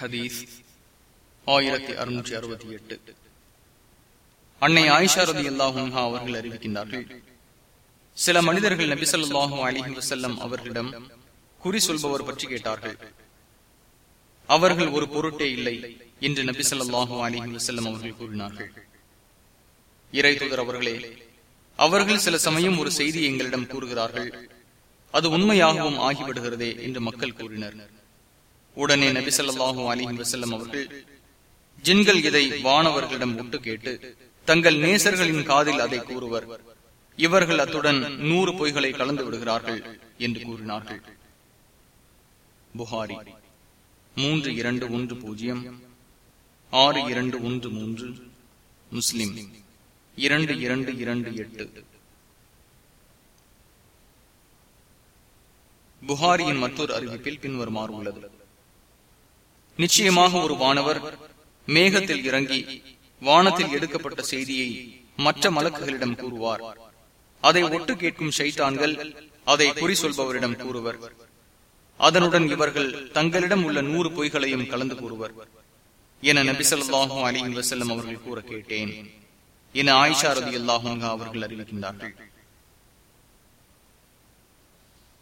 ஹதீஸ் ஆயிரத்தி அறுநூற்றி அறுபத்தி எட்டு. அன்னை ஆயிஷா ரதி அல்லாஹா அவர்கள் அறிவிக்கின்றார்கள். சில மனிதர்கள் நபிசல்லாஹூ அலிஹி வசல்லம் அவர்களிடம் குறி சொல்பவர் பற்றி கேட்டார்கள். அவர்கள் ஒரு பொருட்டே இல்லை என்று நபிசல்லாஹூ அலிஹி வசல்லம் அவர்கள் கூறினார்கள். இறை தூதர் அவர்களே அவர்கள் சில சமயம் ஒரு செய்தி எங்களிடம் கூறுகிறார்கள். அது உண்மையாகவும் ஆகிவிடுகிறதே என்று மக்கள் கூறினர். உடனே நபி சொல்லாஹு அலிஹி வசல்லம் அவர்கள் ஜின்கள் இதை வானவர்களிடம் ஒட்டு கேட்டு தங்கள் நேசர்களின் காதில் அதை கூறுவர். இவர்கள் அத்துடன் நூறு பொய்களை கலந்து விடுகிறார்கள் என்று கூறினார்கள். புகாரி மூன்று இரண்டு ஒன்று பூஜ்ஜியம் ஆறு இரண்டு ஒன்று மூன்று முஸ்லிம் இரண்டு இரண்டு இரண்டு எட்டு. புகாரியின் மற்றொரு அறிவிப்பில் பின்வருமாறு உள்ளது. நிச்சயமாக ஒரு வானவர் மேகத்தில் இறங்கி வானத்தில் எடுக்கப்பட்ட செய்தியை மற்ற மலக்குகளிடம் கூறுவார். அதை ஒட்டு கேட்கும் ஷைத்தான்கள் அதை குறி சொல்பவரிடம் கூறுவர். அதனுடன் இவர்கள் தங்களிடம் உள்ள நூறு பொய்களையும் கலந்து கூறுவர். என நபிசல்லாஹும் அலி வசல்லம் அவர்கள் கூற கேட்டேன். என ஆயிஷா ரதி அல்லாஹுங்கா அவர்கள் அறிவிக்கின்றார்கள்.